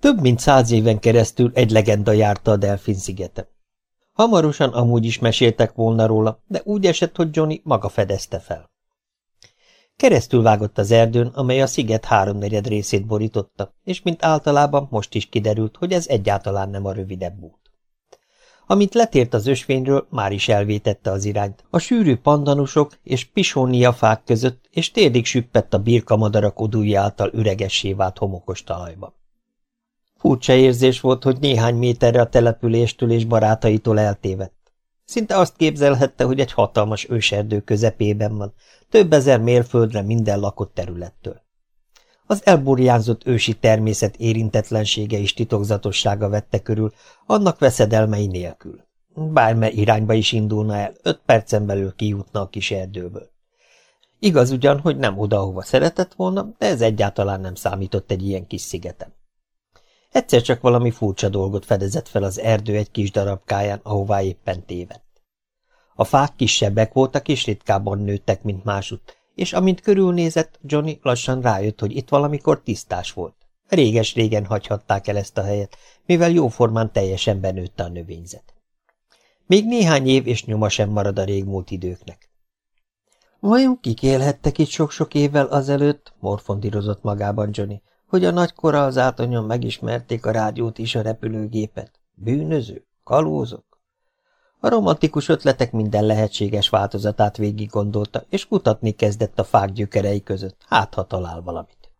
Több mint száz éven keresztül egy legenda járta a Delfin szigeten. Hamarosan amúgy is meséltek volna róla, de úgy esett, hogy Johnny maga fedezte fel. Keresztül vágott az erdőn, amely a sziget háromnegyed részét borította, és mint általában most is kiderült, hogy ez egyáltalán nem a rövidebb út. Amint letért az ösvényről, már is elvétette az irányt. A sűrű pandanusok és pisónia fák között, és térdig süppett a birkamadarak odúja által üregessé vált homokos talajba. Furcsa érzés volt, hogy néhány méterre a településtől és barátaitól eltévedt. Szinte azt képzelhette, hogy egy hatalmas őserdő közepében van, több ezer mérföldre minden lakott területtől. Az elburjánzott ősi természet érintetlensége és titokzatossága vette körül, annak veszedelmei nélkül. Bármely irányba is indulna el, öt percen belül kijutna a kis erdőből. Igaz ugyan, hogy nem oda, ahova szeretett volna, de ez egyáltalán nem számított egy ilyen kis szigeten. Egyszer csak valami furcsa dolgot fedezett fel az erdő egy kis darabkáján, ahová éppen tévedt. A fák kisebbek voltak és ritkábban nőttek, mint másutt, és amint körülnézett, Johnny lassan rájött, hogy itt valamikor tisztás volt. Réges-régen hagyhatták el ezt a helyet, mivel jóformán teljesen benőtte a növényzet. Még néhány év és nyoma sem marad a régmúlt időknek. Vajon kik élhettek itt sok-sok évvel azelőtt, morfondírozott magában Johnny, hogy a nagykora az átonyon megismerték a rádiót is a repülőgépet? Bűnöző? Kalózok? A romantikus ötletek minden lehetséges változatát végig gondolta, és kutatni kezdett a fák gyökerei között, hát ha talál valamit.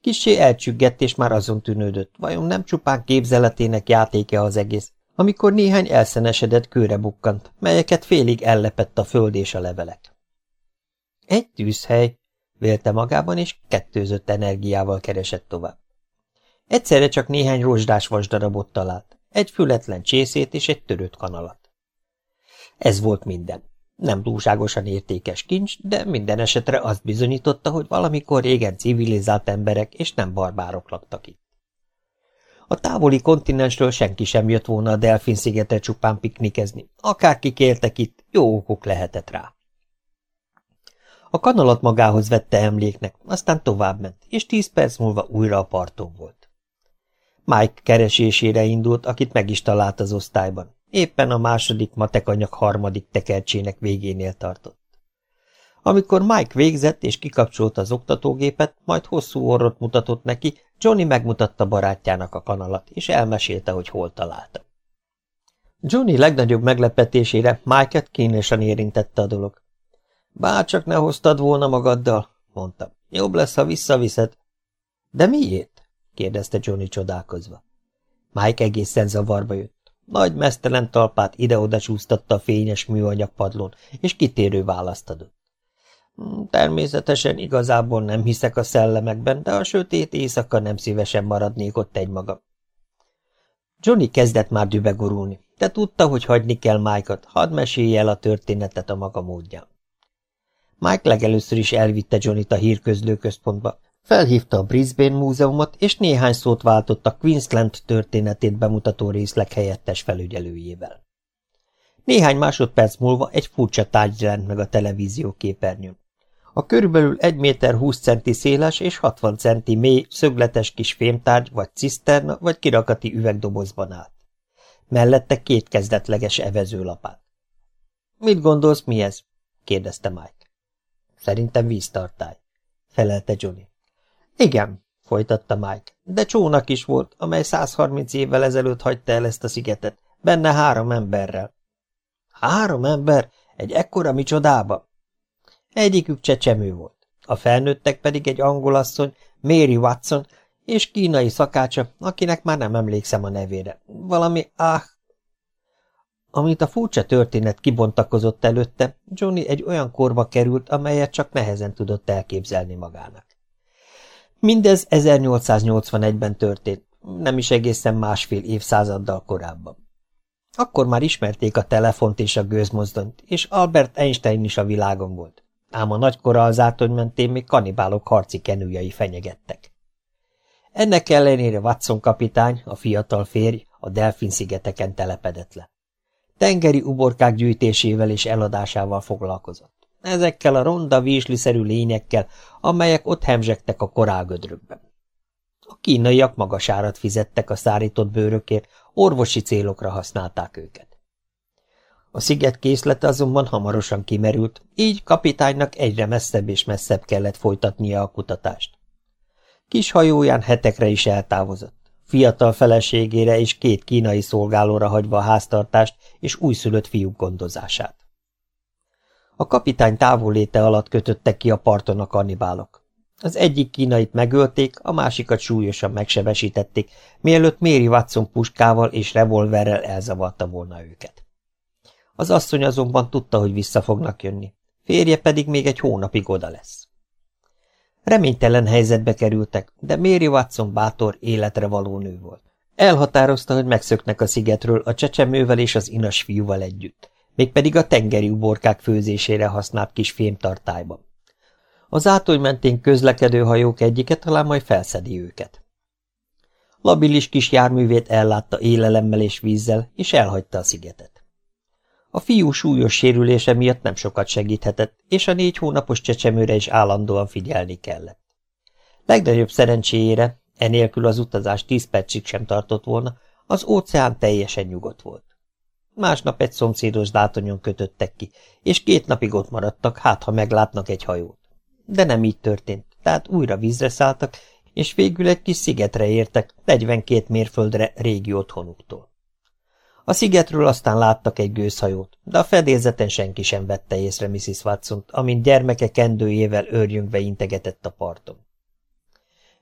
Kissé elcsüggett, és már azon tűnődött, vajon nem csupán képzeletének játéke az egész, amikor néhány elszenesedett kőre bukkant, melyeket félig ellepett a föld és a levelek. Egy tűzhely, vélte magában, és kettőzött energiával keresett tovább. Egyszerre csak néhány rozsdás vasdarabot talált, egy fületlen csészét és egy törött kanalat. Ez volt minden. Nem túlságosan értékes kincs, de minden esetre azt bizonyította, hogy valamikor régen civilizált emberek és nem barbárok laktak itt. A távoli kontinensről senki sem jött volna a Delfin szigetre csupán piknikezni. Akárkik éltek itt, jó okuk lehetett rá. A kanalat magához vette emléknek, aztán továbbment, és tíz perc múlva újra a parton volt. Mike keresésére indult, akit meg is talált az osztályban. Éppen a második matekanyag harmadik tekercsének végénél tartott. Amikor Mike végzett és kikapcsolta az oktatógépet, majd hosszú orrot mutatott neki, Johnny megmutatta barátjának a kanalat, és elmesélte, hogy hol találta. Johnny legnagyobb meglepetésére Mike-et kínlesen érintette a dolog. Bárcsak ne hoztad volna magaddal, mondta. Jobb lesz, ha visszaviszed. De miért? kérdezte Johnny csodálkozva. Mike egészen zavarba jött. Nagy mesztelen talpát ide-oda csúsztatta a fényes műanyag padlón, és kitérő választ adott. Hmm, természetesen igazából nem hiszek a szellemekben, de a sötét éjszaka nem szívesen maradnék ott egymaga. Johnny kezdett már dübegorulni, de tudta, hogy hagyni kell Mike-ot, hadd mesélje el a történetet a maga módján. Mike legelőször is elvitte Johnnyt a hírközlőközpontba, felhívta a Brisbane Múzeumot, és néhány szót váltott a Queensland történetét bemutató részleg helyettes felügyelőjével. Néhány másodperc múlva egy furcsa tárgy jelent meg a televízió képernyőn. A körülbelül 1 méter 20 centi széles és 60 centi mély, szögletes kis fémtárgy, vagy ciszterna, vagy kirakati üvegdobozban állt. Mellette két kezdetleges evezőlapát. – Mit gondolsz, mi ez? – kérdezte Mike. Szerintem víztartály, felelte Johnny. Igen, folytatta Mike, de csónak is volt, amely 130 évvel ezelőtt hagyta el ezt a szigetet, benne három emberrel. Három ember? Egy ekkora micsodába? Egyikük csecsemő volt, a felnőttek pedig egy angolasszony, Mary Watson, és kínai szakácsa, akinek már nem emlékszem a nevére. Valami, ah, Amint a furcsa történet kibontakozott előtte, Johnny egy olyan korba került, amelyet csak nehezen tudott elképzelni magának. Mindez 1881-ben történt, nem is egészen másfél évszázaddal korábban. Akkor már ismerték a telefont és a gőzmozdonyt, és Albert Einstein is a világon volt. Ám a nagykora az átony mentén még kanibálok harci kenőjei fenyegettek. Ennek ellenére Watson kapitány, a fiatal férj, a Delfin-szigeteken telepedett le. Tengeri uborkák gyűjtésével és eladásával foglalkozott. Ezekkel a ronda vízliszerű lényekkel, amelyek ott hemzsegtek a korálgödrökben. A kínaiak magas árat fizettek a szárított bőrökért, orvosi célokra használták őket. A sziget készlete azonban hamarosan kimerült, így kapitánynak egyre messzebb és messzebb kellett folytatnia a kutatást. Kis hajóján hetekre is eltávozott, fiatal feleségére és két kínai szolgálóra hagyva a háztartást és újszülött fiúk gondozását. A kapitány távolléte alatt kötöttek ki a parton a kannibálok. Az egyik kínait megölték, a másikat súlyosan megsebesítették, mielőtt Mary Watson puskával és revolverrel elzavarta volna őket. Az asszony azonban tudta, hogy vissza fognak jönni, férje pedig még egy hónapig oda lesz. Reménytelen helyzetbe kerültek, de Mary Watson bátor, életre való nő volt. Elhatározta, hogy megszöknek a szigetről a csecsemővel és az inas fiúval együtt, mégpedig a tengeri uborkák főzésére használt kis fémtartályban. Az átoly mentén közlekedő hajók egyike talán majd felszedi őket. Labilis kis járművét ellátta élelemmel és vízzel, és elhagyta a szigetet. A fiú súlyos sérülése miatt nem sokat segíthetett, és a négy hónapos csecsemőre is állandóan figyelni kellett. Legnagyobb szerencséjére, enélkül az utazás tíz percig sem tartott volna, az óceán teljesen nyugodt volt. Másnap egy szomszédos dátonyon kötöttek ki, és két napig ott maradtak, hát ha meglátnak egy hajót. De nem így történt, tehát újra vízre szálltak, és végül egy kis szigetre értek, 42 mérföldre régi otthonuktól. A szigetről aztán láttak egy gőzhajót, de a fedélzeten senki sem vette észre Mrs. watson amint gyermeke kendőjével őrjöngve integetett a parton.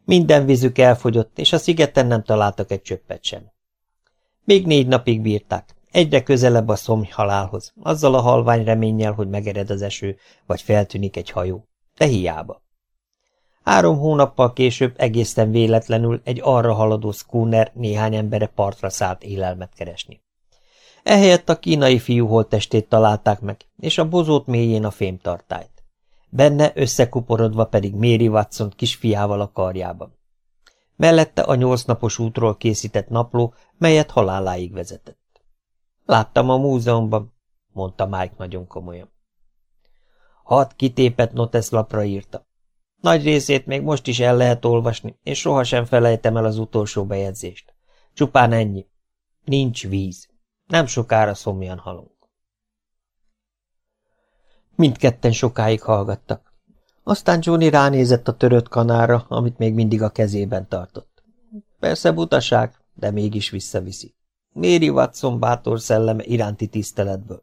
Minden vízük elfogyott, és a szigeten nem találtak egy csöppet sem. Még négy napig bírták, egyre közelebb a szomj halálhoz, azzal a halvány reménnyel, hogy megered az eső, vagy feltűnik egy hajó. De hiába. Három hónappal később egészen véletlenül egy arra haladó szkúner néhány embere partra szállt élelmet keresni. Ehelyett a kínai fiú holttestét találták meg, és a bozót mélyén a fémtartályt. Benne összekuporodva pedig Mary Watson kisfiával a karjában. Mellette a nyolc napos útról készített napló, melyet haláláig vezetett. Láttam a múzeumban, mondta Mike nagyon komolyan. Hat kitépet noteszlapra írta. Nagy részét még most is el lehet olvasni, és sohasem felejtem el az utolsó bejegyzést. Csupán ennyi. Nincs víz. Nem sokára szomjan halunk. Mindketten sokáig hallgattak. Aztán Johnny ránézett a törött kanára, amit még mindig a kezében tartott. Persze butaság, de mégis visszaviszi. Mary Watson bátor szelleme iránti tiszteletből.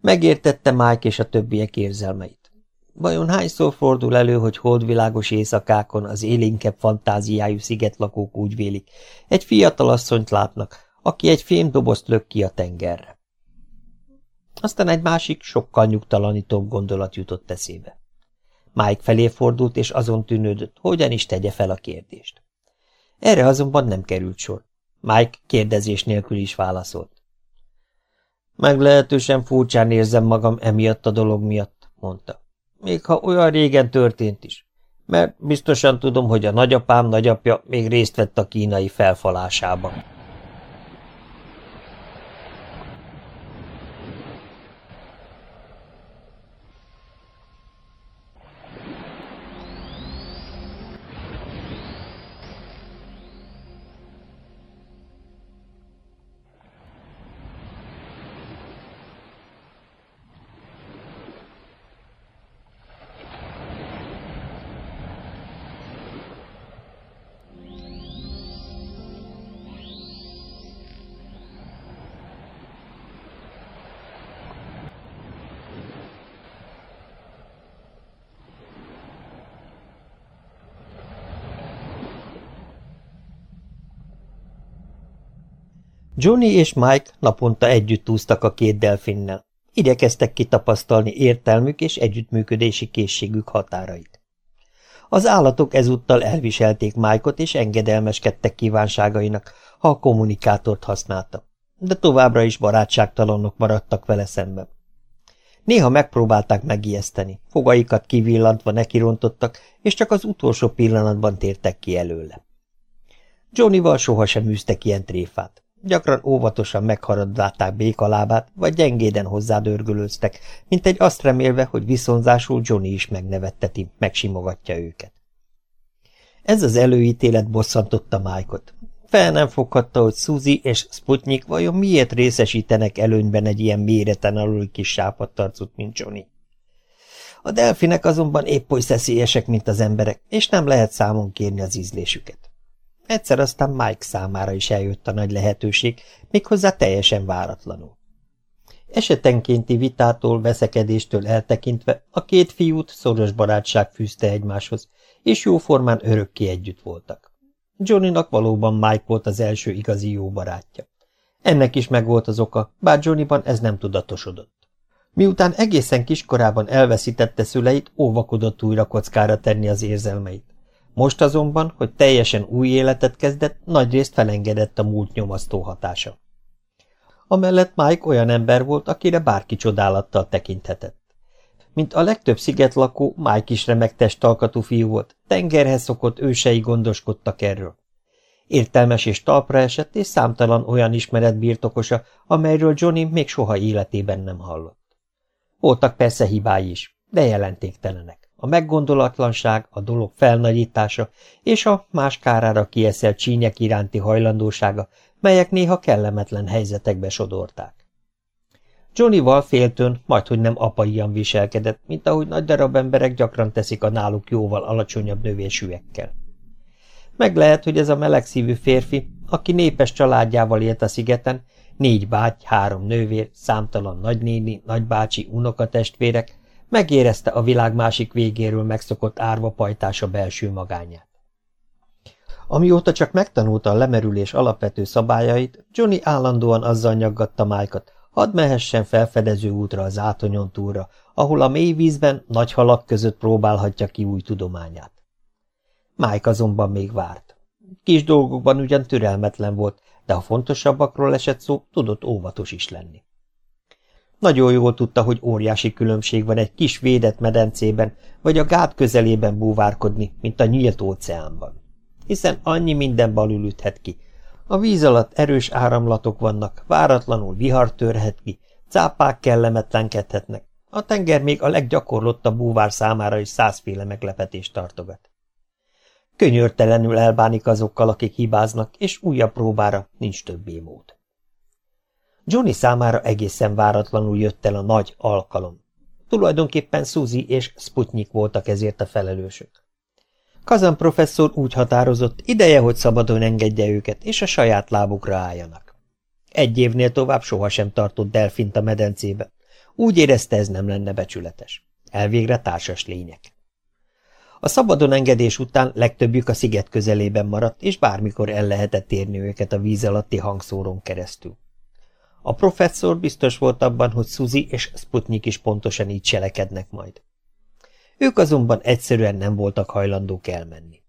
Megértette Mike és a többiek érzelmeit. Vajon hányszor fordul elő, hogy holdvilágos éjszakákon az élénkebb fantáziájú szigetlakók úgy vélik, egy fiatal asszonyt látnak, aki egy fémdobozt lök ki a tengerre. Aztán egy másik, sokkal nyugtalanítóbb gondolat jutott eszébe. Mike felé fordult, és azon tűnődött, hogyan is tegye fel a kérdést. Erre azonban nem került sor. Mike kérdezés nélkül is válaszolt. Meglehetősen furcsán érzem magam emiatt a dolog miatt, mondta. Még ha olyan régen történt is. Mert biztosan tudom, hogy a nagyapám nagyapja még részt vett a kínai felfalásában. Johnny és Mike naponta együtt úsztak a két delfinnel. Igyekeztek kitapasztalni értelmük és együttműködési készségük határait. Az állatok ezúttal elviselték Mike-ot és engedelmeskedtek kívánságainak, ha a kommunikátort használta, de továbbra is barátságtalanok maradtak vele szemben. Néha megpróbálták megijeszteni, fogaikat kivillantva nekirontottak, és csak az utolsó pillanatban tértek ki előle. Johnnyval sohasem űztek ilyen tréfát. Gyakran óvatosan megharadlátták békalábát, vagy gyengéden hozzádörgölőztek, mint egy azt remélve, hogy viszonzásul Johnny is megnevetteti, megsimogatja őket. Ez az előítélet bosszantotta Mike-ot. Fel nem foghatta, hogy Suzy és Sputnik vajon miért részesítenek előnyben egy ilyen méreten alul kis sápadtarcut, mint Johnny. A delfinek azonban épp oly szeszélyesek, mint az emberek, és nem lehet számon kérni az ízlésüket. Egyszer aztán Mike számára is eljött a nagy lehetőség, méghozzá teljesen váratlanul. Esetenkénti vitától, veszekedéstől eltekintve a két fiút szoros barátság fűzte egymáshoz, és jóformán örökké együtt voltak. Johnnynak valóban Mike volt az első igazi jó barátja. Ennek is megvolt az oka, bár Johnnyban ez nem tudatosodott. Miután egészen kiskorában elveszítette szüleit, óvakodott újra kockára tenni az érzelmeit. Most azonban, hogy teljesen új életet kezdett, nagyrészt felengedett a múlt nyomasztó hatása. Amellett Mike olyan ember volt, akire bárki csodálattal tekinthetett. Mint a legtöbb szigetlakó, Mike is remek testalkatú fiú volt, tengerhez szokott ősei gondoskodtak erről. Értelmes és talpra esett, és számtalan olyan ismeret birtokosa, amelyről Johnny még soha életében nem hallott. Voltak persze hibái is, de jelentéktelenek. A meggondolatlanság, a dolog felnagyítása és a más kárára kieszelt csínyek iránti hajlandósága, melyek néha kellemetlen helyzetekbe sodorták. Johnnyval féltőn, majdhogy nem apaian viselkedett, mint ahogy nagy darab emberek gyakran teszik a náluk jóval alacsonyabb növésűekkel. Meg lehet, hogy ez a melegszívű férfi, aki népes családjával élt a szigeten, négy báty, három nővér, számtalan nagynéni, nagybácsi, unokatestvérek, megérezte a világ másik végéről megszokott árva pajtása belső magányát. Amióta csak megtanulta a lemerülés alapvető szabályait, Johnny állandóan azzal nyaggatta Májkat, hadd mehessen felfedező útra az átonyon túlra, ahol a mély vízben nagy halak között próbálhatja ki új tudományát. Mike azonban még várt. Kis dolgokban ugyan türelmetlen volt, de ha fontosabbakról esett szó, tudott óvatos is lenni. Nagyon jól tudta, hogy óriási különbség van egy kis védett medencében, vagy a gát közelében búvárkodni, mint a nyílt óceánban. Hiszen annyi minden balul üthet ki, a víz alatt erős áramlatok vannak, váratlanul vihar törhet ki, cápák kellemetlenkedhetnek. A tenger még a leggyakorlottabb búvár számára is százféle meglepetést tartogat. Könyörtelenül elbánik azokkal, akik hibáznak, és újabb próbára nincs többé mód. Johnny számára egészen váratlanul jött el a nagy alkalom. Tulajdonképpen Suzy és Sputnik voltak ezért a felelősök. Kazan professzor úgy határozott, ideje, hogy szabadon engedje őket, és a saját lábukra álljanak. Egy évnél tovább sohasem tartott delfint a medencébe. Úgy érezte, ez nem lenne becsületes. Elvégre társas lények. A szabadon engedés után legtöbbjük a sziget közelében maradt, és bármikor el lehetett érni őket a víz alatti hangszórón keresztül. A professzor biztos volt abban, hogy Suzy és Sputnik is pontosan így cselekednek majd. Ők azonban egyszerűen nem voltak hajlandók elmenni.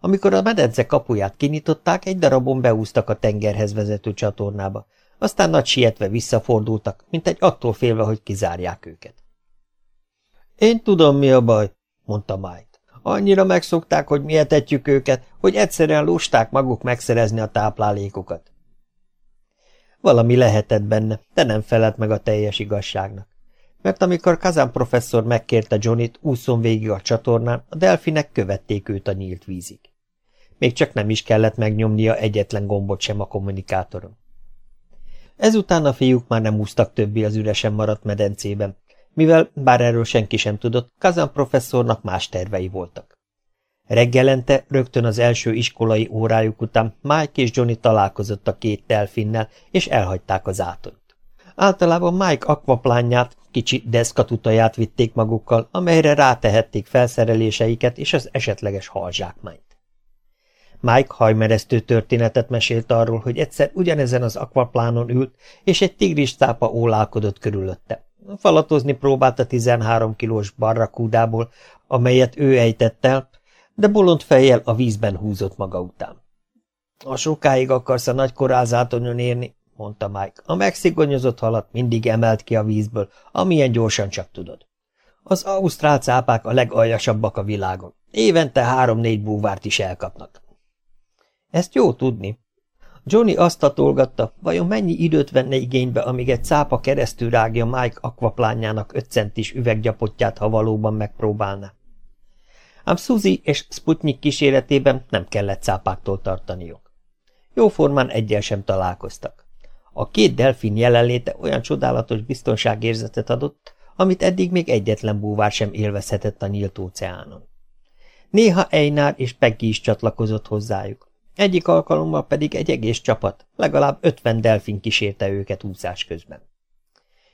Amikor a medence kapuját kinyitották, egy darabon beúztak a tengerhez vezető csatornába, aztán nagy sietve visszafordultak, mint egy attól félve, hogy kizárják őket. Én tudom, mi a baj, mondta Mike. Annyira megszokták, hogy mi etetjük őket, hogy egyszerűen lusták maguk megszerezni a táplálékokat. Valami lehetett benne, de nem felelt meg a teljes igazságnak mert amikor Kazan professzor megkérte Johnnyt, úszon végig a csatornán, a delfinek követték őt a nyílt vízig. Még csak nem is kellett megnyomnia egyetlen gombot sem a kommunikátoron. Ezután a fiúk már nem úsztak többé az üresen maradt medencében, mivel, bár erről senki sem tudott, Kazan professzornak más tervei voltak. Reggelente, rögtön az első iskolai órájuk után Mike és Johnny találkozott a két delfinnel, és elhagyták az átont. Általában Mike akvaplányát, kicsi deszkatutaját vitték magukkal, amelyre rátehették felszereléseiket és az esetleges halzsákmányt. Mike hajmeresztő történetet mesélt arról, hogy egyszer ugyanezen az akvaplánon ült, és egy tigris cápa ólálkodott körülötte. Falatozni próbált a 13 kilós barrakúdából, amelyet ő ejtett el, de bolond fejjel a vízben húzott maga után. Ha sokáig akarsz a nagy korázátonyon érni, mondta Mike. A megszigonyozott halat mindig emelt ki a vízből, amilyen gyorsan csak tudod. Az ausztrál cápák a legaljasabbak a világon. Évente három-négy búvárt is elkapnak. Ezt jó tudni. Johnny azt hatolgatta, vajon mennyi időt venne igénybe, amíg egy cápa keresztül rágja Mike akvaplányának öt centis üveggyapotját, ha valóban megpróbálná. Ám Suzy és Sputnik kíséretében nem kellett cápáktól tartaniuk. Jóformán egyel sem találkoztak. A két delfin jelenléte olyan csodálatos biztonságérzetet adott, amit eddig még egyetlen búvár sem élvezhetett a nyílt óceánon. Néha Einar és Peggy is csatlakozott hozzájuk. Egyik alkalommal pedig egy egész csapat, legalább ötven delfin kísérte őket úszás közben.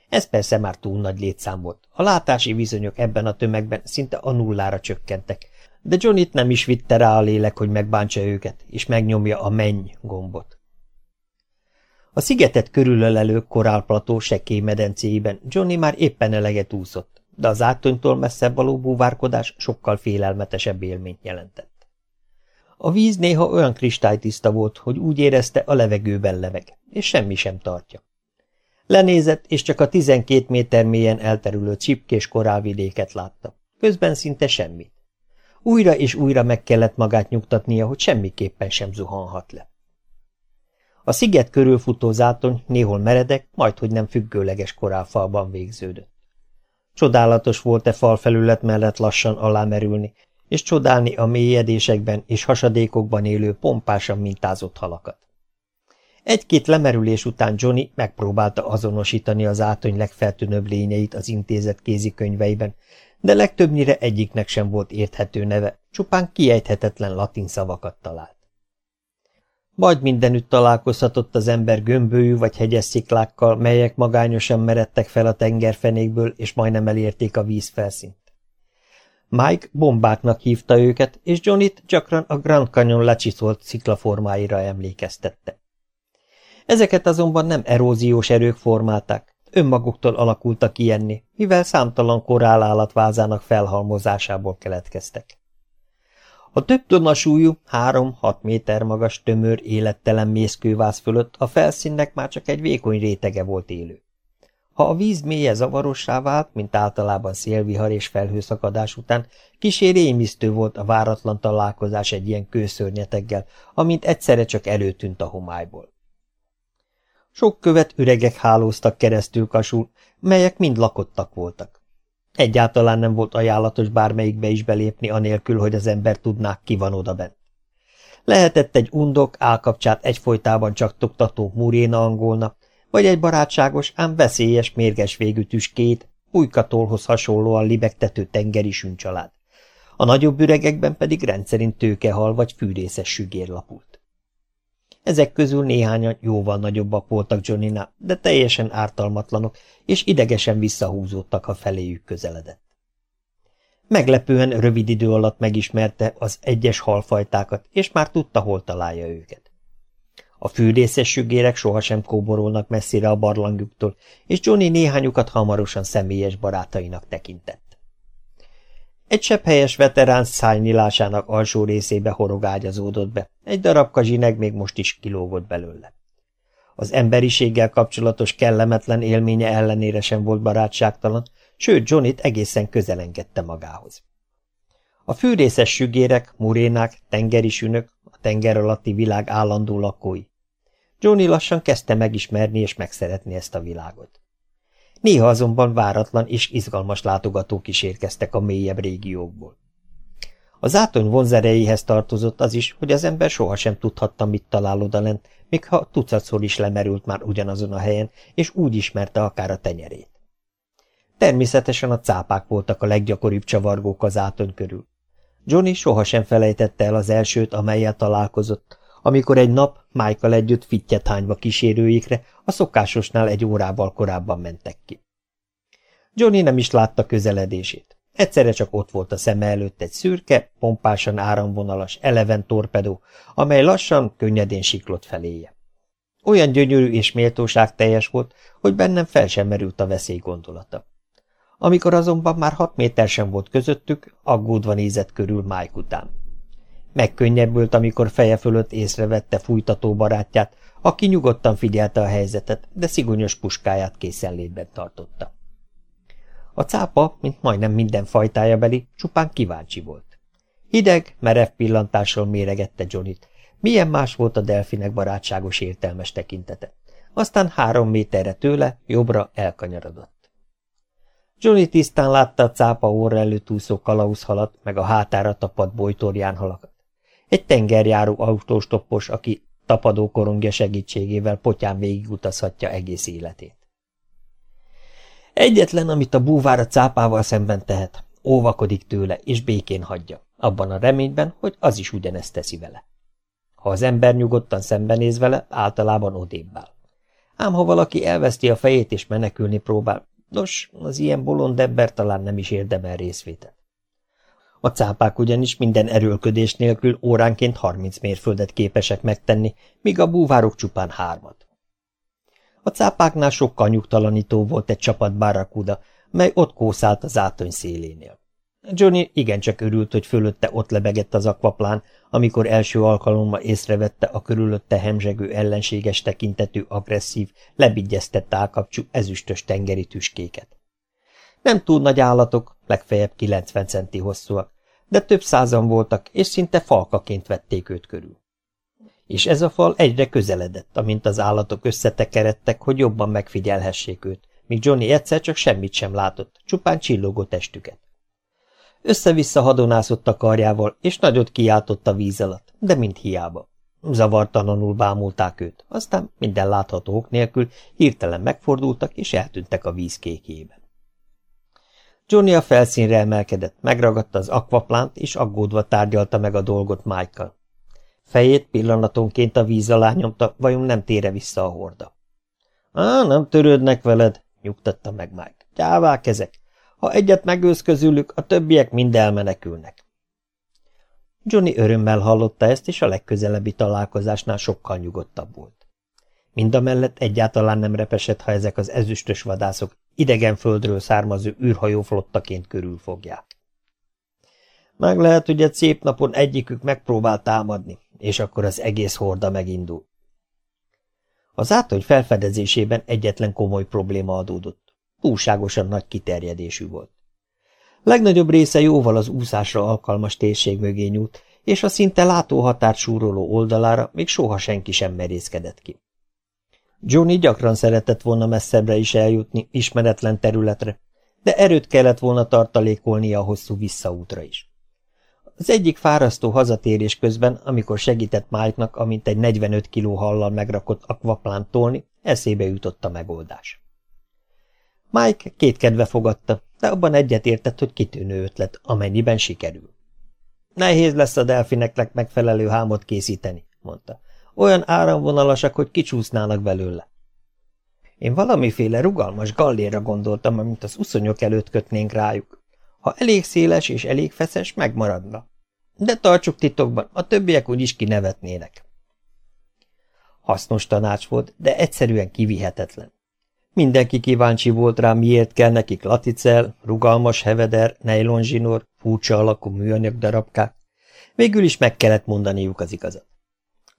Ez persze már túl nagy létszám volt. A látási viszonyok ebben a tömegben szinte a nullára csökkentek, de Johnnyt nem is vitte rá a lélek, hogy megbántsa őket, és megnyomja a menny gombot. A szigetet körülölelő korálplató sekély medencéjében Johnny már éppen eleget úszott, de az átonytól messzebb való búvárkodás sokkal félelmetesebb élményt jelentett. A víz néha olyan kristálytiszta volt, hogy úgy érezte, a levegőben leveg, és semmi sem tartja. Lenézett, és csak a tizenkét méter mélyen elterülő csipkés korálvidéket látta. Közben szinte semmit. Újra és újra meg kellett magát nyugtatnia, hogy semmiképpen sem zuhanhat le. A sziget körülfutó zátony néhol meredek, majdhogy nem függőleges korálfalban végződött. Csodálatos volt-e falfelület mellett lassan alámerülni, és csodálni a mélyedésekben és hasadékokban élő pompásan mintázott halakat. Egy-két lemerülés után Johnny megpróbálta azonosítani az átony legfeltűnőbb lényeit az intézet kézikönyveiben, de legtöbbnyire egyiknek sem volt érthető neve, csupán kiejthetetlen latin szavakat talált. Majd mindenütt találkozhatott az ember gömbőjű vagy hegyes sziklákkal, melyek magányosan meredtek fel a tengerfenékből, és majdnem elérték a vízfelszínt. Mike bombáknak hívta őket, és Johnnyt gyakran a Grand Canyon lecsiszolt sziklaformáira emlékeztette. Ezeket azonban nem eróziós erők formálták, önmaguktól alakultak ilyenni, mivel számtalan korálállatvázának felhalmozásából keletkeztek. A több tonna súlyú, három-hat méter magas tömör élettelen mészkővász fölött a felszínnek már csak egy vékony rétege volt élő. Ha a víz mélye zavarossá vált, mint általában szélvihar és felhőszakadás után, kisé rémisztő volt a váratlan találkozás egy ilyen kőszörnyeteggel, amint egyszerre csak előtűnt a homályból. Sok követ üregek hálóztak keresztül kasul, melyek mind lakottak voltak. Egyáltalán nem volt ajánlatos bármelyikbe is belépni, anélkül, hogy az ember tudná, ki van odabent. Lehetett egy undok, állkapcsát egyfolytában csak toktató muréna angolna, vagy egy barátságos, ám veszélyes, mérges végű tüskét, újkatolhoz hasonlóan libegtető tengeri család. A nagyobb üregekben pedig rendszerint tőkehal vagy fűrészes sügér. Ezek közül néhányan jóval nagyobbak voltak Johnny-nál, de teljesen ártalmatlanok, és idegesen visszahúzódtak, ha feléjük közeledett. Meglepően rövid idő alatt megismerte az egyes halfajtákat, és már tudta, hol találja őket. A fűrészes sügérek sohasem kóborolnak messzire a barlangjuktól, és Johnny néhányukat hamarosan személyes barátainak tekintett. Egy helyes veterán szájnyilásának alsó részébe horogágyazódott be, egy darab zsineg még most is kilógott belőle. Az emberiséggel kapcsolatos kellemetlen élménye ellenére sem volt barátságtalan, sőt Johnnyt egészen közel engedte magához. A fűrészes sügérek, murénák, tengeri sünök, a tenger alatti világ állandó lakói. Johnny lassan kezdte megismerni és megszeretni ezt a világot. Néha azonban váratlan és izgalmas látogatók is érkeztek a mélyebb régiókból. Az átony vonzerejéhez tartozott az is, hogy az ember sohasem tudhatta, mit talál odalent, még ha tucatszor is lemerült már ugyanazon a helyen, és úgy ismerte akár a tenyerét. Természetesen a cápák voltak a leggyakoribb csavargók az átony körül. Johnny sohasem felejtette el az elsőt, amelyel találkozott, amikor egy nap Michael együtt fittyet hányva kísérőikre a szokásosnál egy órával korábban mentek ki. Johnny nem is látta közeledését. Egyszerre csak ott volt a szeme előtt egy szürke, pompásan áramvonalas, eleven torpedó, amely lassan, könnyedén siklott feléje. Olyan gyönyörű és méltóság teljes volt, hogy bennem fel sem merült a veszély gondolata. Amikor azonban már hat méter sem volt közöttük, aggódva nézett körül Mike után. Megkönnyebbült, amikor feje fölött észrevette fújtató barátját, aki nyugodtan figyelte a helyzetet, de szigonyos puskáját készenlétben tartotta. A cápa, mint majdnem minden fajtája beli, csupán kíváncsi volt. Hideg, merev pillantással méregette Johnnyt. Milyen más volt a delfinek barátságos értelmes tekintete. Aztán három méterre tőle, jobbra elkanyarodott. Johnny tisztán látta a cápa óra előtt úszó kalauzhalat, meg a hátára tapadt bojtorján halakat. Egy tengerjáró autóstoppos, aki tapadó korongja segítségével potyán végigutazhatja egész életét. Egyetlen, amit a búvár a cápával szemben tehet, óvakodik tőle, és békén hagyja, abban a reményben, hogy az is ugyanezt teszi vele. Ha az ember nyugodtan szembenéz vele, általában odébb áll. Ám ha valaki elveszti a fejét és menekülni próbál, nos, az ilyen bolond ember talán nem is érdemel részvételt. A cápák ugyanis minden erőlködés nélkül óránként 30 mérföldet képesek megtenni, míg a búvárok csupán hármat. A cápáknál sokkal nyugtalanító volt egy csapat bárakuda, mely ott kószált az átony szélénél. Johnny igencsak örült, hogy fölötte ott lebegett az akvaplán, amikor első alkalommal észrevette a körülötte hemzsegő ellenséges tekintetű, agresszív, lebigyeztett állkapcsú ezüstös tengeri tüskéket. Nem túl nagy állatok, legfeljebb 90 centi hosszúak, de több százan voltak, és szinte falkaként vették őt körül. És ez a fal egyre közeledett, amint az állatok összetekeredtek, hogy jobban megfigyelhessék őt, míg Johnny egyszer csak semmit sem látott, csupán csillogó testüket. Össze-vissza hadonászott a karjával, és nagyot kiáltott a víz alatt, de mind hiába. Zavartalanul bámulták őt, aztán minden láthatók nélkül hirtelen megfordultak, és eltűntek a víz kékjében. Johnny a felszínre emelkedett, megragadta az akvaplánt, és aggódva tárgyalta meg a dolgot Mike-kal. Fejét pillanatonként a víz alá nyomta, vajon nem tére vissza a horda. Á, nem törődnek veled, nyugtatta meg Mike. Gyávák ezek. Ha egyet megősz közülük, a többiek mind elmenekülnek. Johnny örömmel hallotta ezt, és a legközelebbi találkozásnál sokkal nyugodtabb volt. Mindamellett egyáltalán nem repesett, ha ezek az ezüstös vadászok idegen földről származó űrhajó flottaként körülfogják. Meg lehet, hogy egy szép napon egyikük megpróbál támadni, és akkor az egész horda megindul. Az átony felfedezésében egyetlen komoly probléma adódott. Túlságosan nagy kiterjedésű volt. Legnagyobb része jóval az úszásra alkalmas térség mögé nyúlt, és a szinte látóhatárt súroló oldalára még soha senki sem merészkedett ki. Johnny gyakran szeretett volna messzebbre is eljutni, ismeretlen területre, de erőt kellett volna tartalékolnia a hosszú visszaútra is. Az egyik fárasztó hazatérés közben, amikor segített Mike-nak, amint egy 45 kiló hallal megrakott akvaplán tolni, eszébe jutott a megoldás. Mike kétkedve fogadta, de abban egyetértett, hogy kitűnő ötlet, amennyiben sikerül. Nehéz lesz a delfineknek megfelelő hámot készíteni, mondta. Olyan áramvonalasak, hogy kicsúsznának belőle. Én valamiféle rugalmas galléra gondoltam, amit az uszonyok előtt kötnénk rájuk. Ha elég széles és elég feszes, megmaradna. De tartsuk titokban, a többiek úgyis kinevetnének. Hasznos tanács volt, de egyszerűen kivihetetlen. Mindenki kíváncsi volt rá, miért kell nekik laticel, rugalmas heveder, nejlonzsinór, furcsa alakú műanyag darabkák. Végül is meg kellett mondaniuk az igazat.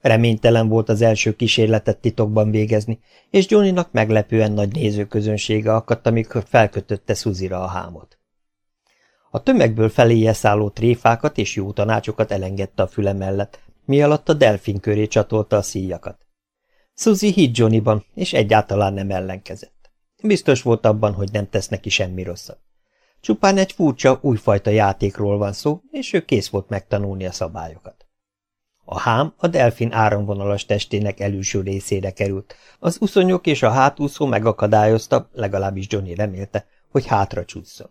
Reménytelen volt az első kísérletet titokban végezni, és Johnnynak meglepően nagy nézőközönsége akadt, amikor felkötötte Szuzira a hámot. A tömegből feléje szálló tréfákat és jó tanácsokat elengedte a füle mellett, mi alatt a delfin köré csatolta a szíjakat. Suzy hitt Johnnyban, és egyáltalán nem ellenkezett. Biztos volt abban, hogy nem tesz neki semmi rosszat. Csupán egy furcsa, újfajta játékról van szó, és ő kész volt megtanulni a szabályokat. A hám a delfin áramvonalas testének előső részére került. Az uszonyok és a hátúszó megakadályozta, legalábbis Johnny remélte, hogy hátra csúszson.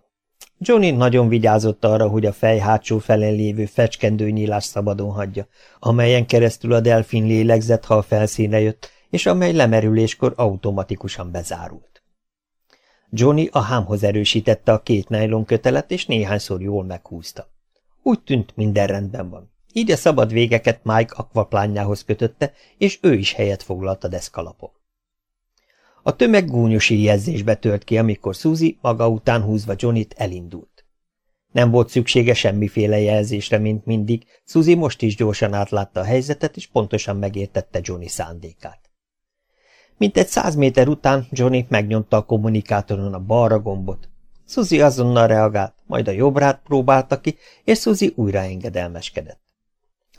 Johnny nagyon vigyázott arra, hogy a fej hátsó felén lévő fecskendő nyílás szabadon hagyja, amelyen keresztül a delfin lélegzett, ha a felszíne jött, és amely lemerüléskor automatikusan bezárult. Johnny a hámhoz erősítette a két nylon kötelet, és néhányszor jól meghúzta. Úgy tűnt, minden rendben van. Így a szabad végeket Mike akvaplányához kötötte, és ő is helyet foglalt a deszkalapon. A tömeg gúnyos éjjelzésbe tört ki, amikor Suzy maga után húzva Johnnyt elindult. Nem volt szüksége semmiféle jelzésre, mint mindig, Suzy most is gyorsan átlátta a helyzetet, és pontosan megértette Johnny szándékát. Mint egy száz méter után Johnny megnyomta a kommunikátoron a balra gombot. Suzy azonnal reagált, majd a jobbrát próbálta ki, és Suzy újra engedelmeskedett.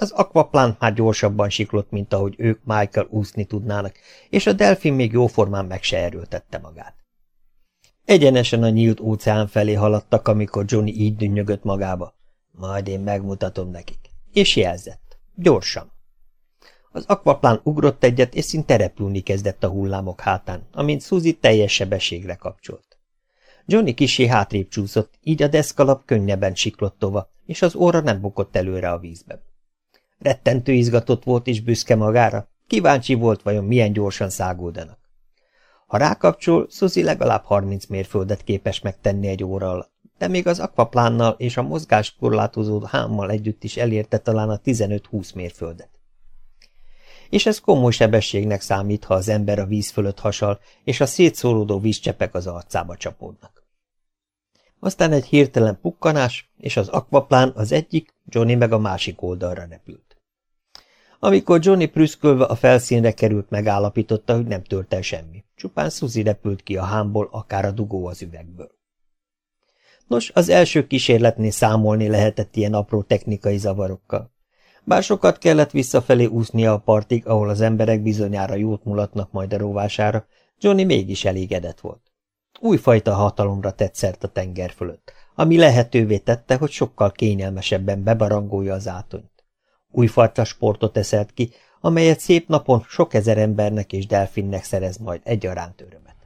Az akvaplán már gyorsabban siklott, mint ahogy ők Michael úszni tudnának, és a delfin még jóformán meg se erőltette magát. Egyenesen a nyílt óceán felé haladtak, amikor Johnny így dünnyögött magába. Majd én megmutatom nekik. És jelzett. Gyorsan. Az akvaplán ugrott egyet, és szinte repülni kezdett a hullámok hátán, amint Suzy teljes sebességre kapcsolt. Johnny kisé hátrébb csúszott, így a deszkalap könnyebben siklott tova, és az óra nem bukott előre a vízbe. Rettentő izgatott volt és büszke magára, kíváncsi volt vajon milyen gyorsan száguldanak. Ha rákapcsol, Suzy legalább 30 mérföldet képes megtenni egy óra alatt, de még az akvaplánnal és a mozgáskorlátozó hámmal együtt is elérte talán a 15-20 mérföldet. És ez komoly sebességnek számít, ha az ember a víz fölött hasal, és a szétszóródó vízcsepek az arcába csapódnak. Aztán egy hirtelen pukkanás, és az akvaplán az egyik, Johnny meg a másik oldalra repült. Amikor Johnny prüszkölve a felszínre került, megállapította, hogy nem tört el semmi. Csupán Suzy repült ki a hámból, akár a dugó az üvegből. Nos, az első kísérletnél számolni lehetett ilyen apró technikai zavarokkal. Bár sokat kellett visszafelé úsznia a partig, ahol az emberek bizonyára jót mulatnak majd a rovására, Johnny mégis elégedett volt. Újfajta hatalomra tett szert a tenger fölött, ami lehetővé tette, hogy sokkal kényelmesebben bebarangolja az átonyt. Újfajta sportot eszelt ki, amelyet szép napon sok ezer embernek és delfinnek szerez majd egyaránt örömet.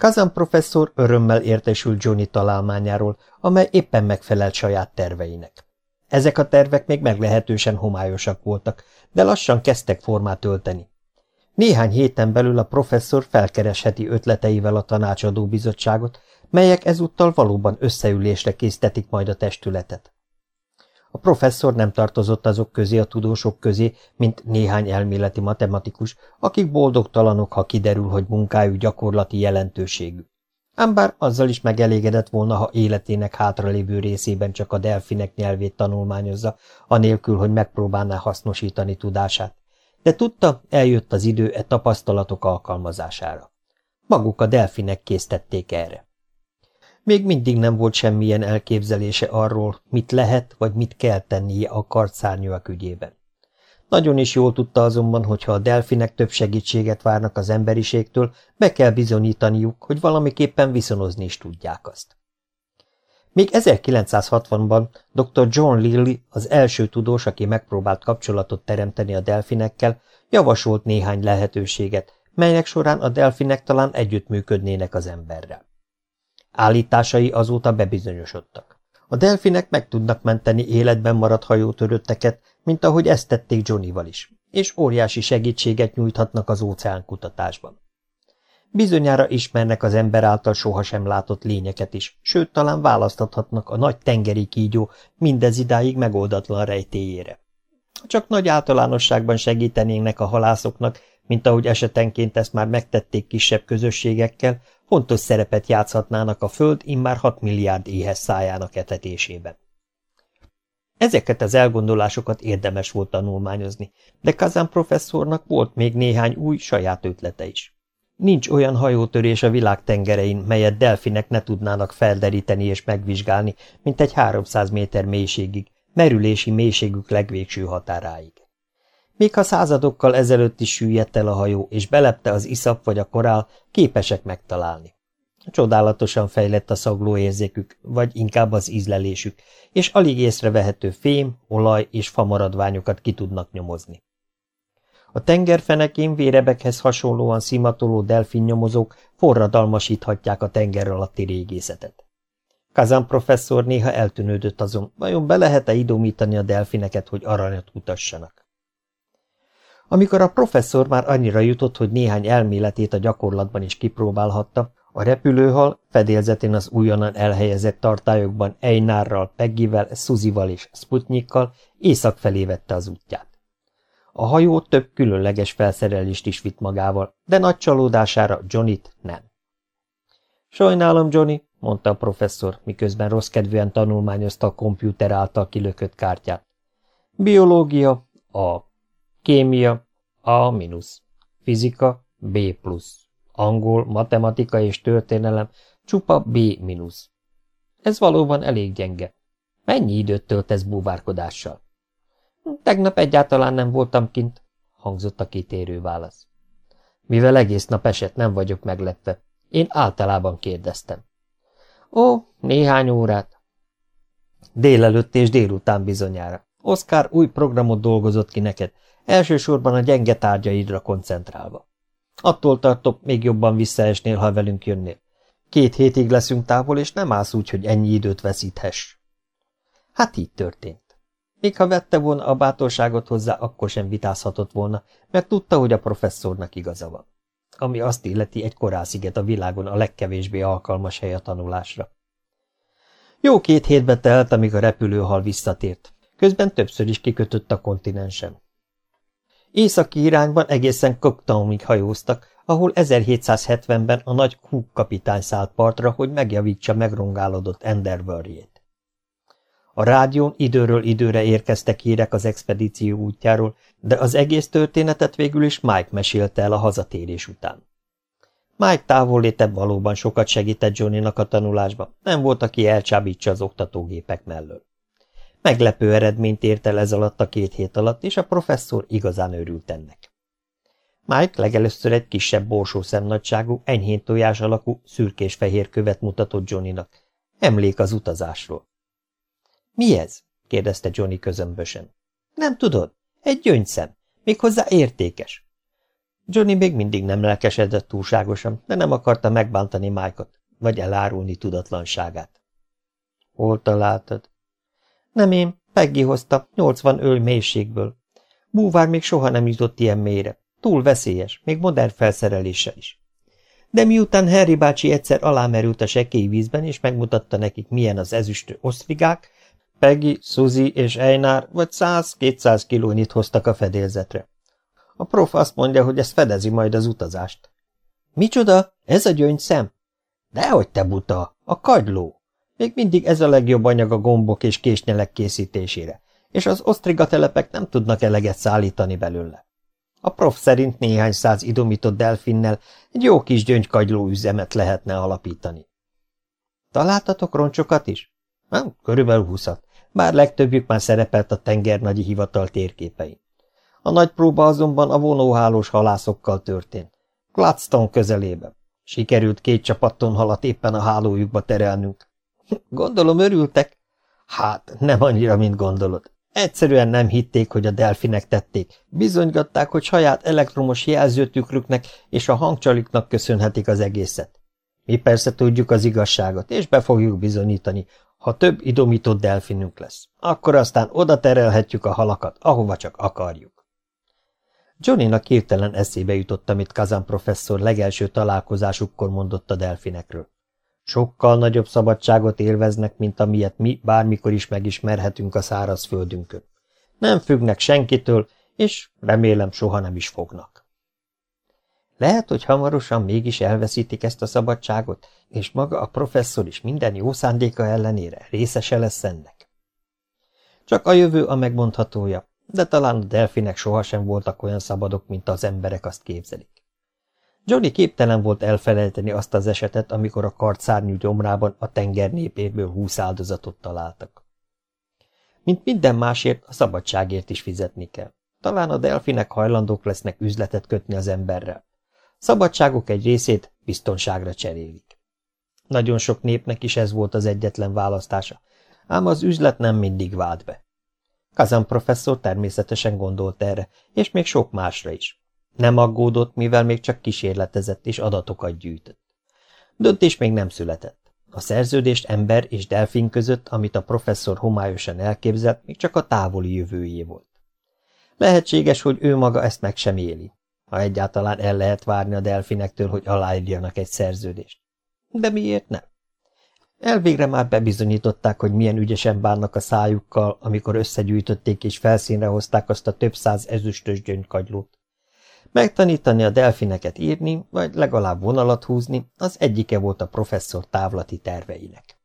Kazan professzor örömmel értesült Johnny találmányáról, amely éppen megfelelt saját terveinek. Ezek a tervek még meglehetősen homályosak voltak, de lassan kezdtek formát ölteni. Néhány héten belül a professzor felkeresheti ötleteivel a tanácsadó bizottságot, melyek ezúttal valóban összeülésre késztetik majd a testületet. A professzor nem tartozott azok közé a tudósok közé, mint néhány elméleti matematikus, akik boldogtalanok, ha kiderül, hogy munkájuk gyakorlati jelentőségű. Ám bár azzal is megelégedett volna, ha életének hátralévő részében csak a delfinek nyelvét tanulmányozza, anélkül, hogy megpróbálná hasznosítani tudását. De tudta, eljött az idő e tapasztalatok alkalmazására. Maguk a delfinek késztették erre. Még mindig nem volt semmilyen elképzelése arról, mit lehet vagy mit kell tennie a kartszárnyúak ügyében. Nagyon is jól tudta azonban, hogy ha a delfinek több segítséget várnak az emberiségtől, be kell bizonyítaniuk, hogy valamiképpen viszonozni is tudják azt. Még 1960-ban dr. John Lilly, az első tudós, aki megpróbált kapcsolatot teremteni a delfinekkel, javasolt néhány lehetőséget, melynek során a delfinek talán együttműködnének az emberrel. Állításai azóta bebizonyosodtak. A delfinek meg tudnak menteni életben maradt hajótörötteket, mint ahogy ezt tették Johnnyval is, és óriási segítséget nyújthatnak az óceánkutatásban. Bizonyára ismernek az ember által sohasem látott lényeket is, sőt, talán választathatnak a nagy tengeri kígyó mindez idáig megoldatlan rejtéjére. Csak nagy általánosságban segítenének a halászoknak, mint ahogy esetenként ezt már megtették kisebb közösségekkel, fontos szerepet játszhatnának a Föld immár 6 milliárd éhes szájának etetésében. Ezeket az elgondolásokat érdemes volt tanulmányozni, de Kazan professzornak volt még néhány új saját ötlete is. Nincs olyan hajótörés a világ tengerein, melyet delfinek ne tudnának felderíteni és megvizsgálni, mint egy 300 méter mélységig, merülési mélységük legvégső határáig. Még ha századokkal ezelőtt is süllyedt el a hajó, és belepte az iszap vagy a korál, képesek megtalálni. Csodálatosan fejlett a szaglóérzékük, vagy inkább az ízlelésük, és alig észrevehető fém, olaj és famaradványokat ki tudnak nyomozni. A tengerfenekén vérebekhez hasonlóan szimatoló delfinnyomozók forradalmasíthatják a tenger alatti régészetet. Kazan professzor néha eltűnődött azon, vajon be lehet-e idomítani a delfineket, hogy aranyat kutassanak. Amikor a professzor már annyira jutott, hogy néhány elméletét a gyakorlatban is kipróbálhatta, a repülőhal fedélzetén az újonnan elhelyezett tartályokban Einárral, Peggivel, Szuzival és Sputnyikkal észak felé vette az útját. A hajó több különleges felszerelést is vitt magával, de nagy csalódására Johnnyt nem. Sajnálom, Johnny, mondta a professzor, miközben rossz kedvűen tanulmányozta a kompjúter által kilökött kártyát. Biológia A. Kémia A minusz. Fizika B plusz. Angol, matematika és történelem csupa B minusz. Ez valóban elég gyenge. Mennyi időt töltesz búvárkodással? Tegnap egyáltalán nem voltam kint, hangzott a kitérő válasz. Mivel egész nap esett, nem vagyok meglepve. Én általában kérdeztem. Ó, néhány órát. Délelőtt és délután bizonyára. Oszkár új programot dolgozott ki neked, elsősorban a gyenge tárgyaidra koncentrálva. Attól tartok, még jobban visszaesnél, ha velünk jönnél. Két hétig leszünk távol, és nem állsz úgy, hogy ennyi időt veszíthess. Hát így történt. Még ha vette volna a bátorságot hozzá, akkor sem vitázhatott volna, mert tudta, hogy a professzornak igaza van. Ami azt illeti, egy korásziget a világon a legkevésbé alkalmas hely a tanulásra. Jó két hétbe telt, amíg a repülőhal visszatért. Közben többször is kikötött a kontinensen. Északi irányban egészen Cocktownig hajóztak, ahol 1770-ben a nagy Cook kapitány szállt partra, hogy megjavítsa megrongálódott Enderbury-ét. A rádión időről időre érkeztek hírek az expedíció útjáról, de az egész történetet végül is Mike mesélte el a hazatérés után. Mike távolléte valóban sokat segített Johnnynak a tanulásba, nem volt, aki elcsábítsa az oktatógépek mellől. Meglepő eredményt ért el ez alatt a két hét alatt, és a professzor igazán örült ennek. Mike legelőször egy kisebb borsó szemnagyságú, enyhén tojás alakú, szürkés-fehér követ mutatott Johnnynak. Emlék az utazásról. – Mi ez? – kérdezte Johnny közömbösen. – Nem tudod? Egy gyöngyszem. Méghozzá értékes. Johnny még mindig nem lelkesedett túlságosan, de nem akarta megbántani Mike-ot, vagy elárulni tudatlanságát. – Hol találtad? Nem én, Peggy hozta, 80 öl mélységből. Búvár még soha nem jutott ilyen mélyre. Túl veszélyes, még modern felszereléssel is. De miután Harry bácsi egyszer alámerült a sekély vízben, és megmutatta nekik, milyen az ezüstő osztrigák, Peggy, Suzy és Einar vagy 100-200 kilónyit hoztak a fedélzetre. A prof azt mondja, hogy ez fedezi majd az utazást. Micsoda? Ez a gyöngyszem? Dehogy te buta, a kagyló. Még mindig ez a legjobb anyag a gombok és késnyelek készítésére, és az osztrigatelepek nem tudnak eleget szállítani belőle. A prof szerint néhány száz idomított delfinnel egy jó kis gyöngykagyló üzemet lehetne alapítani. Találtatok roncsokat is? Nem, körülbelül húszat, bár legtöbbjük már szerepelt a tengernagyi hivatal térképein. A nagy próba azonban a vonóhálós halászokkal történt. Gladstone közelében. Sikerült két csapatton halat éppen a hálójukba terelnünk. Gondolom örültek? Hát, nem annyira, mint gondolod. Egyszerűen nem hitték, hogy a delfinek tették. Bizonygatták, hogy saját elektromos jelzőtükrüknek és a hangcsaliknak köszönhetik az egészet. Mi persze tudjuk az igazságot, és be fogjuk bizonyítani, ha több idomított delfinünk lesz. Akkor aztán oda terelhetjük a halakat, ahova csak akarjuk. Johnnynak hirtelen eszébe jutott, amit Kazan professzor legelső találkozásukkor mondott a delfinekről. Sokkal nagyobb szabadságot élveznek, mint amilyet mi bármikor is megismerhetünk a szárazföldünkön. Nem függnek senkitől, és remélem soha nem is fognak. Lehet, hogy hamarosan mégis elveszítik ezt a szabadságot, és maga a professzor is minden jó szándéka ellenére részese lesz ennek. Csak a jövő a megmondhatója, de talán a delfinek sohasem voltak olyan szabadok, mint az emberek azt képzelik. Johnny képtelen volt elfelejteni azt az esetet, amikor a kart szárnyú gyomrában a tenger népéből húsz áldozatot találtak. Mint minden másért, a szabadságért is fizetni kell. Talán a delfinek hajlandók lesznek üzletet kötni az emberrel. Szabadságok egy részét biztonságra cserélik. Nagyon sok népnek is ez volt az egyetlen választása, ám az üzlet nem mindig vált be. Kazan professzor természetesen gondolt erre, és még sok másra is. Nem aggódott, mivel még csak kísérletezett és adatokat gyűjtött. Döntés még nem született. A szerződést ember és delfin között, amit a professzor homályosan elképzelt, még csak a távoli jövőjé volt. Lehetséges, hogy ő maga ezt meg sem éli, ha egyáltalán el lehet várni a delfinektől, hogy aláírjanak egy szerződést. De miért nem? Elvégre már bebizonyították, hogy milyen ügyesen bánnak a szájukkal, amikor összegyűjtötték és felszínre hozták azt a több száz ezüstös gyöngykagylót. Megtanítani a delfineket írni, vagy legalább vonalat húzni, az egyike volt a professzor távlati terveinek.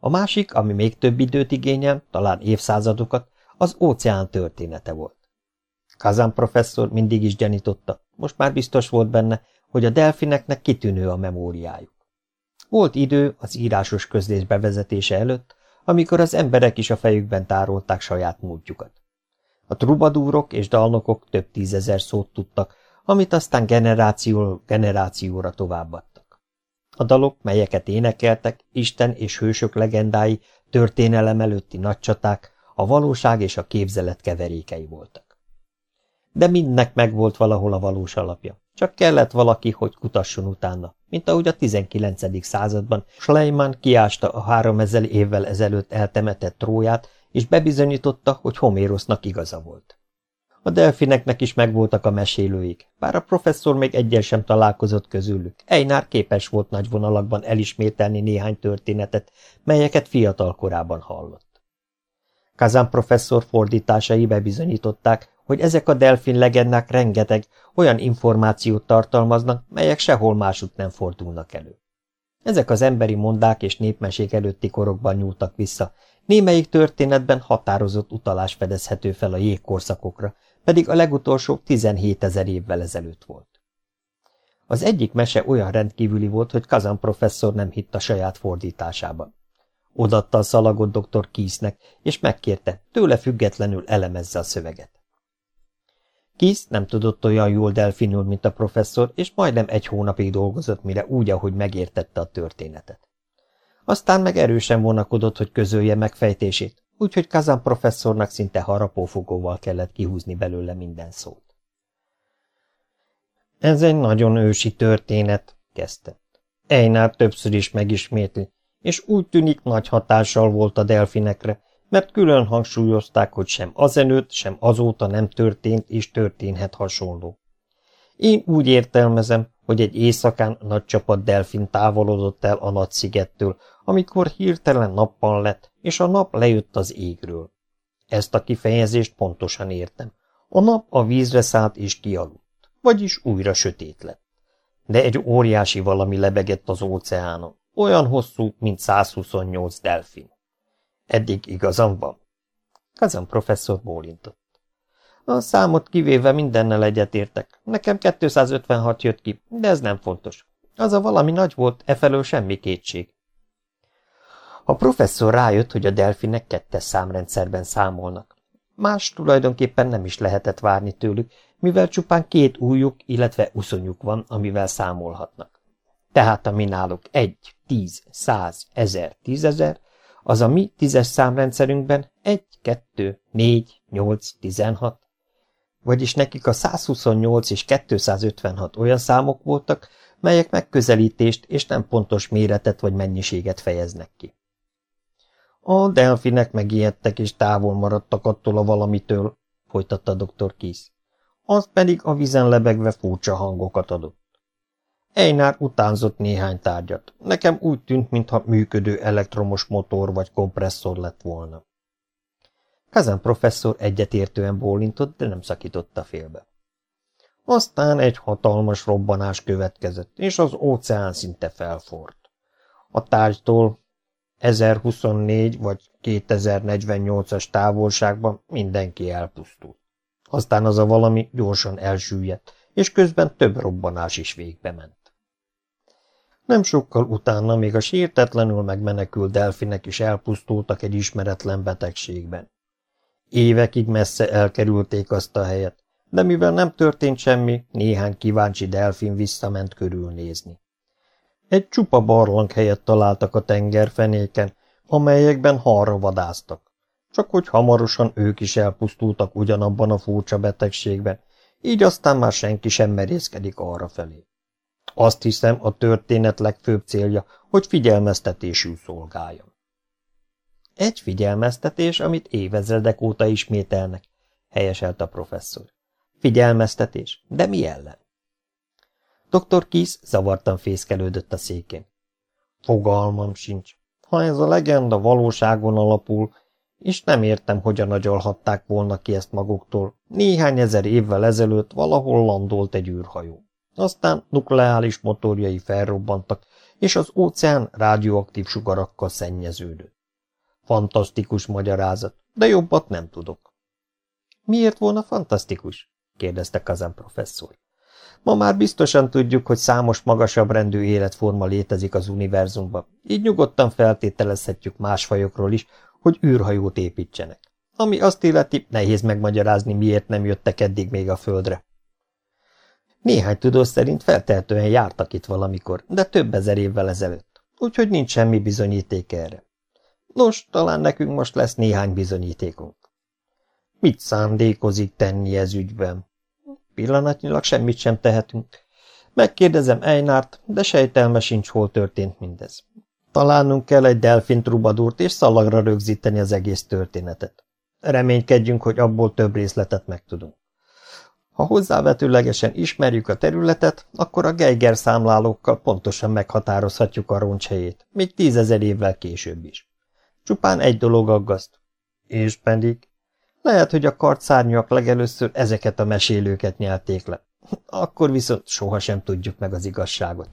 A másik, ami még több időt igényel, talán évszázadokat, az óceán története volt. Kazan professzor mindig is gyanította, most már biztos volt benne, hogy a delfineknek kitűnő a memóriájuk. Volt idő az írásos közlés bevezetése előtt, amikor az emberek is a fejükben tárolták saját múltjukat. A trubadúrok és dalnokok több tízezer szót tudtak, amit aztán generációról generációra továbbadtak. A dalok, melyeket énekeltek, Isten és hősök legendái, történelem előtti nagycsaták, a valóság és a képzelet keverékei voltak. De mindnek megvolt valahol a valós alapja. Csak kellett valaki, hogy kutasson utána, mint ahogy a 19. században Schleimann kiásta a három ezer évvel ezelőtt eltemetett tróját, és bebizonyította, hogy Homérosznak igaza volt. A delfineknek is megvoltak a mesélőik, bár a professzor még egyen sem találkozott közülük. Einár képes volt nagy vonalakban elismételni néhány történetet, melyeket fiatal korában hallott. Kazan professzor fordításai bebizonyították, hogy ezek a delfin legendák rengeteg olyan információt tartalmaznak, melyek sehol másút nem fordulnak elő. Ezek az emberi mondák és népmesék előtti korokban nyúltak vissza, némelyik történetben határozott utalás fedezhető fel a jégkorszakokra, pedig a legutolsó 17 ezer évvel ezelőtt volt. Az egyik mese olyan rendkívüli volt, hogy Kazan professzor nem hitt a saját fordításában. Odatta a szalagot dr. Kiesnek, és megkérte, tőle függetlenül elemezze a szöveget. Kisz nem tudott olyan jól delfinul, mint a professzor, és majdnem egy hónapig dolgozott, mire úgy, ahogy megértette a történetet. Aztán meg erősen vonakodott, hogy közölje megfejtését, úgyhogy Kazan professzornak szinte harapófogóval kellett kihúzni belőle minden szót. Ez egy nagyon ősi történet, kezdte. Einár többször is megismétli, és úgy tűnik nagy hatással volt a delfinekre, mert külön hangsúlyozták, hogy sem azelőtt, sem azóta nem történt és történhet hasonló. Én úgy értelmezem, hogy egy éjszakán nagy csapat delfin távolodott el a nagy szigettől, amikor hirtelen nappal lett, és a nap lejött az égről. Ezt a kifejezést pontosan értem. A nap a vízre szállt és kialudt, vagyis újra sötét lett. De egy óriási valami lebegett az óceánon, olyan hosszú, mint 128 delfin. Eddig igazam van? Kazan professzor bólintott. A számot kivéve mindennel egyetértek. Nekem 256 jött ki, de ez nem fontos. Az a valami nagy volt, e felől semmi kétség. A professzor rájött, hogy a delfinek kettes számrendszerben számolnak. Más tulajdonképpen nem is lehetett várni tőlük, mivel csupán két újjuk, illetve uszonyuk van, amivel számolhatnak. Tehát a minálok egy, tíz, száz, ezer, tízezer, az a mi tízes számrendszerünkben egy, kettő, négy, nyolc, tizenhat. Vagyis nekik a 128 és 256 olyan számok voltak, melyek megközelítést és nem pontos méretet vagy mennyiséget fejeznek ki. A delfinek megijedtek és távol maradtak attól a valamitől, folytatta dr. Kisz. Az pedig a vizen lebegve furcsa hangokat adott. Einár utánzott néhány tárgyat. Nekem úgy tűnt, mintha működő elektromos motor vagy kompresszor lett volna. Kazan professzor egyetértően bólintott, de nem szakította félbe. Aztán egy hatalmas robbanás következett, és az óceán szinte felfort. A tárgytól 1024 vagy 2048-as távolságban mindenki elpusztult. Aztán az a valami gyorsan elsüllyedt, és közben több robbanás is végbe ment. Nem sokkal utána még a sértetlenül megmenekült delfinek is elpusztultak egy ismeretlen betegségben. Évekig messze elkerülték azt a helyet, de mivel nem történt semmi, néhány kíváncsi delfin visszament körülnézni. Egy csupa barlang helyet találtak a tengerfenéken, amelyekben halra vadáztak. Csak hogy hamarosan ők is elpusztultak ugyanabban a furcsa betegségben, így aztán már senki sem merészkedik arra felé. Azt hiszem, a történet legfőbb célja, hogy figyelmeztetésül szolgáljon. Egy figyelmeztetés, amit évezredek óta ismételnek. helyeselt a professzor. Figyelmeztetés, de mi ellen? Dr. Kisz zavartan fészkelődött a székén. Fogalmam sincs. Ha ez a legenda valóságon alapul, és nem értem, hogyan nagyolhatták volna ki ezt maguktól. Néhány ezer évvel ezelőtt valahol landolt egy űrhajó. Aztán nukleáris motorjai felrobbantak, és az óceán rádióaktív sugarakkal szennyeződött. Fantasztikus magyarázat, de jobbat nem tudok. Miért volna fantasztikus? kérdezte Kazan professzor. Ma már biztosan tudjuk, hogy számos magasabb rendű életforma létezik az univerzumban, így nyugodtan feltételezhetjük más fajokról is, hogy űrhajót építsenek. Ami azt illeti, nehéz megmagyarázni, miért nem jöttek eddig még a földre. Néhány tudós szerint feltehetően jártak itt valamikor, de több ezer évvel ezelőtt, úgyhogy nincs semmi bizonyíték erre. Nos, talán nekünk most lesz néhány bizonyítékunk. Mit szándékozik tenni ez ügyben? Pillanatnyilag semmit sem tehetünk. Megkérdezem Einárt, de sejtelme sincs, hol történt mindez. Találnunk kell egy delfin trubadúrt és szalagra rögzíteni az egész történetet. Reménykedjünk, hogy abból több részletet megtudunk. Ha hozzávetőlegesen ismerjük a területet, akkor a Geiger számlálókkal pontosan meghatározhatjuk a roncshelyét, még tízezer évvel később is. Csupán egy dolog aggaszt. És pedig? Lehet, hogy a kartszárnyak legelőször ezeket a mesélőket nyelték le. Akkor viszont sohasem tudjuk meg az igazságot.